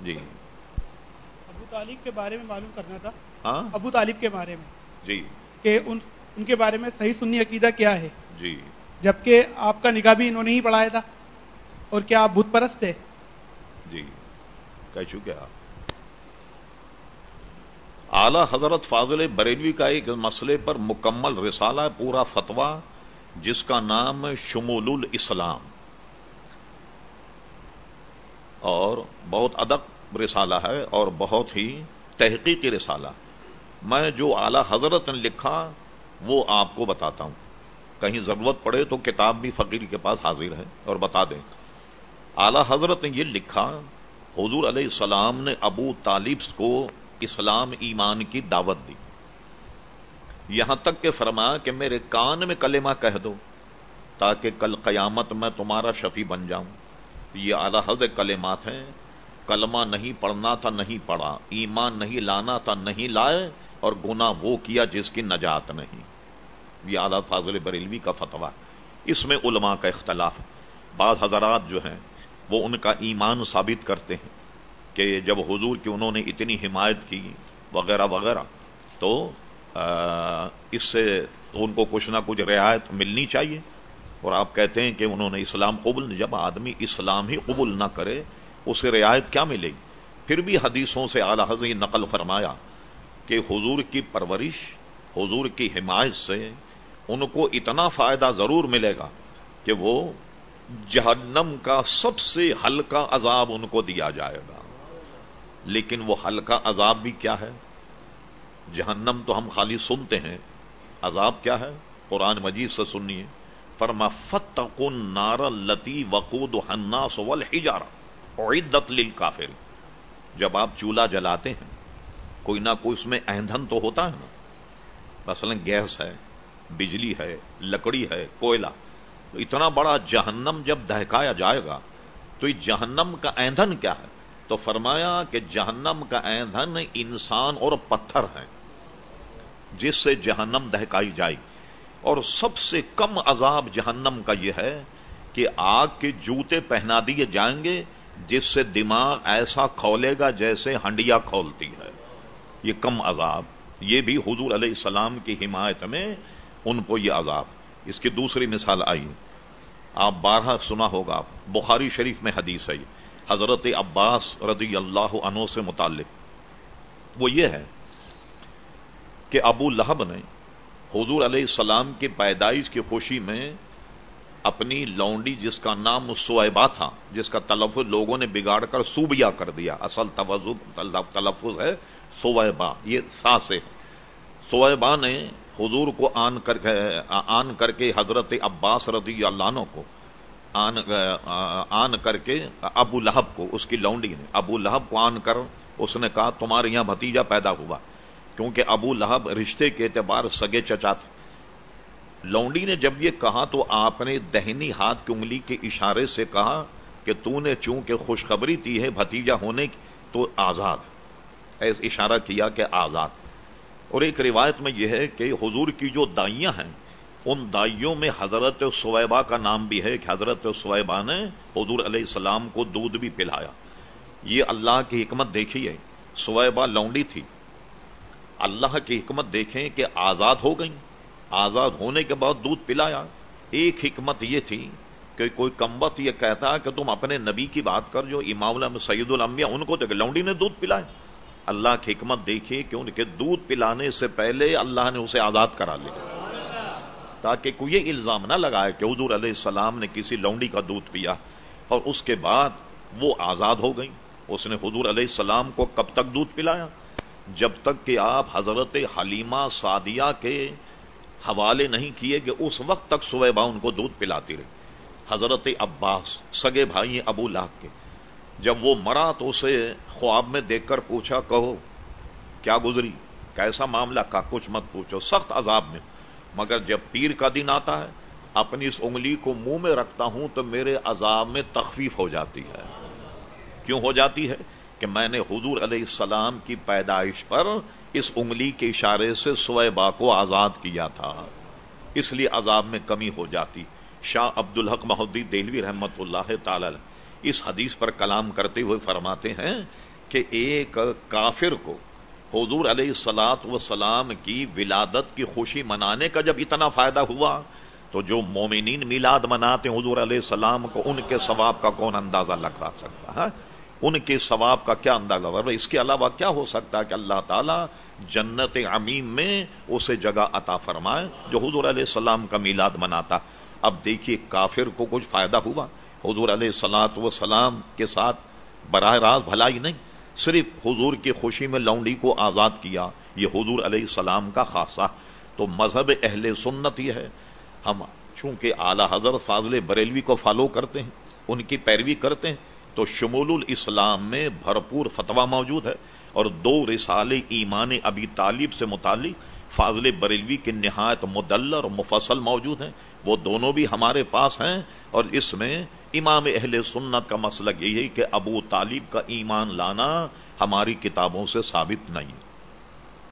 جی۔ ابو طالب کے بارے میں معلوم کرنا تھا۔ ہاں؟ ابو طالب کے بارے میں۔ جی۔ کہ ان ان کے بارے میں صحیح سنی عقیدہ کیا ہے۔ جی۔ جبکہ آپ کا نکاح بھی انہوں نے ہی پڑھایا تھا۔ اور کیا آپ بت پرست تھے جی۔ کہہ چکے آپ۔ اعلی حضرت فاضل بریلوی کا ایک مسئلے پر مکمل رسالہ پورا فتویٰ جس کا نام شمول الاسلام اور بہت ادب رسالہ ہے اور بہت ہی تحقیقی رسالہ۔ میں جو اعلی حضرت نے لکھا، وہ آپ کو بتاتا ہوں۔ کہیں ضرورت پڑے تو کتاب بھی فقیر کے پاس حاضر ہے اور بتا دیں۔ اعلی حضرت نے یہ لکھا، حضور علیہ السلام نے ابو طالب کو اسلام ایمان کی دعوت دی۔ یہاں تک کہ فرمایا کہ میرے کان میں کلمہ کہہ دو، تاکہ کل قیامت میں تمہارا شفیع بن جاؤں۔ یہ اعلی کلمات ہیں۔ کلمہ نہیں پڑھنا تھا، نہیں پڑھا۔ ایمان نہیں لانا تھا، نہیں لائے اور گنا وہ کیا جس کی نجات نہیں۔ یہ اعلی فاضل بریلوی کا فتویٰ۔ اس میں علماء کا اختلاف۔ بعض حضرات جو ہیں، وہ ان کا ایمان ثابت کرتے ہیں کہ جب حضور کی انہوں نے اتنی حمایت کی وغیرہ وغیرہ، تو اس سے ان کو کچھ نہ کچھ رعایت ملنی چاہیے۔ اور آپ کہتے ہیں کہ انہوں نے اسلام قبول جب آدمی اسلام ہی قبول نہ کرے، اسے رعایت کیا ملے گی؟ پھر بھی حدیثوں سے اعلی حضرت نقل فرمایا کہ حضور کی پرورش، حضور کی حمایت سے ان کو اتنا فائدہ ضرور ملے گا کہ وہ جہنم کا سب سے ہلکا عذاب ان کو دیا جائے گا۔ لیکن وہ ہلکا عذاب بھی کیا ہے؟ جہنم تو ہم خالی سنتے ہیں، عذاب کیا ہے؟ قرآن مجید سے سنیے۔ فرما فتقن نار لتی وقود ہناس والحجارہ عدت للکافر جب آپ چولہا جلاتے ہیں، کوئی نہ کوئی اس میں ایندھن تو ہوتا ہے نا؟ مثلا گیس ہے، بجلی ہے، لکڑی ہے، کوئلہ۔ تو اتنا بڑا جہنم جب دہکایا جائے گا، تو یہ جہنم کا ایندھن کیا ہے؟ تو فرمایا کہ جہنم کا ایندھن انسان اور پتھر ہے جس سے جہنم دہکائی جائے گی۔ اور سب سے کم عذاب جہنم کا یہ ہے کہ آگ کے جوتے پہنا دیے جائیں گے، جس سے دماغ ایسا کھولے گا جیسے ہنڈیا کھولتی ہے۔ یہ کم عذاب۔ یہ بھی حضور علیہ السلام کی حمایت میں ان کو یہ عذاب۔ اس کی دوسری مثال آئی۔ آپ بارہ سنا ہوگا، بخاری شریف میں حدیث ہے۔ حضرت عباس رضی اللہ عنہ سے متعلق۔ وہ یہ ہے کہ ابو لہب نے حضور علیہ السلام کی پیدائش کی خوشی میں اپنی لونڈی جس کا نام سویبا تھا، جس کا تلفظ لوگوں نے بگاڑ کر سوبیا کر دیا۔ اصل تلفظ ہے سویبا یہ سا سے۔ سویبا نے حضور کو آن کر آن کر کے حضرت عباس رضی اللہ عنہ کو، آن آن کر کے ابو لہب کو، اس کی لونڈی نے، ابو لہب کو آن کر، اس نے کہا تمہارے یہاں بھتیجا پیدا ہوا۔ کیونکہ ابو لہب رشتے کے اعتبار سگے چچا تھے۔ لونڈی نے جب یہ کہا تو آپ نے دہنی ہاتھ کی انگلی کے اشارے سے کہا کہ تو نے چونکہ خوشخبری دی ہے بھتیجا ہونے کی تو آزاد۔ ایسا اشارہ کیا کہ آزاد۔ اور ایک روایت میں یہ ہے کہ حضور کی جو دائیاں ہیں، ان دائیوں میں حضرت سویبا کا نام بھی ہے کہ حضرت سویبا نے حضور علیہ السلام کو دودھ بھی پلایا۔ یہ اللہ کی حکمت دیکھیے سویبا لونڈی تھی۔ اللہ کی حکمت دیکھیں کہ آزاد ہو گئی آزاد ہونے کے بعد دودھ پلایا۔ ایک حکمت یہ تھی کہ کوئی کمبت یہ کہتا کہ تم اپنے نبی کی بات کر جو، امام سعید الانبیاء، ان کو دیکھ لونڈی نے دودھ پلایا اللہ کی حکمت دیکھیے کہ ان کے دودھ پلانے سے پہلے اللہ نے اسے آزاد کرا لیا۔ تاکہ کوئی یہ الزام نہ لگائے کہ حضور علیہ السلام نے کسی لونڈی کا دودھ پیا اور اس کے بعد وہ آزاد ہو گئی اس نے حضور علیہ السلام کو کب تک دودھ پلایا؟ جب تک کہ آپ حضرت حلیمہ سعدیہ کے حوالے نہیں کیے کہ اس وقت تک صبح ان کو دودھ پلاتی رہی۔ حضرت عباس، سگے بھائی ابو لاہ کے۔ جب وہ مرا تو اسے خواب میں دیکھ کر پوچھا، کہو، کیا گزری؟ کیسا معاملہ؟ کا کچھ مت پوچھو، سخت عذاب میں۔ مگر جب پیر کا دن آتا ہے، اپنی اس انگلی کو منہ میں رکھتا ہوں تو میرے عذاب میں تخفیف ہو جاتی ہے۔ کیوں ہو جاتی ہے؟ کہ میں نے حضور علیہ السلام کی پیدائش پر اس انگلی کے اشارے سے سویبا کو آزاد کیا تھا۔ اس لیے عذاب میں کمی ہو جاتی۔ شاہ عبد الحق محدود دہلوی رحمت اللہ تعالی اس حدیث پر کلام کرتے ہوئے فرماتے ہیں کہ ایک کافر کو حضور علیہ سلاط و سلام کی ولادت کی خوشی منانے کا جب اتنا فائدہ ہوا، تو جو مومنین میلاد مناتے حضور علیہ السلام کو، ان کے ثواب کا کون اندازہ لگا سکتا ہے؟ ان کے ثواب کا کیا اندازہ اس کے علاوہ کیا ہو سکتا ہے کہ اللہ تعالیٰ جنت امین میں اسے جگہ عطا فرمائے جو حضور علیہ السلام کا میلاد مناتا؟ اب دیکھیے کافر کو کچھ فائدہ ہوا۔ حضور علیہ سلاط و سلام کے ساتھ براہ راست بھلائی نہیں، صرف حضور کی خوشی میں لونڈی کو آزاد کیا، یہ حضور علیہ السلام کا خاصہ۔ تو مذہب اہل سنت یہ ہے، ہم چونکہ اعلی حضرت فاضل بریلوی کو فالو کرتے ہیں، ان کی پیروی کرتے ہیں تو شمول الاسلام میں بھرپور فتویٰ موجود ہے اور دو رسالے ایمان ابی طالب سے متعلق فاضل بریلوی کے نہایت مدل اور مفصل موجود ہیں۔ وہ دونوں بھی ہمارے پاس ہیں اور اس میں امام اہل سنت کا مسئلہ یہی ہے کہ ابو طالب کا ایمان لانا ہماری کتابوں سے ثابت نہیں۔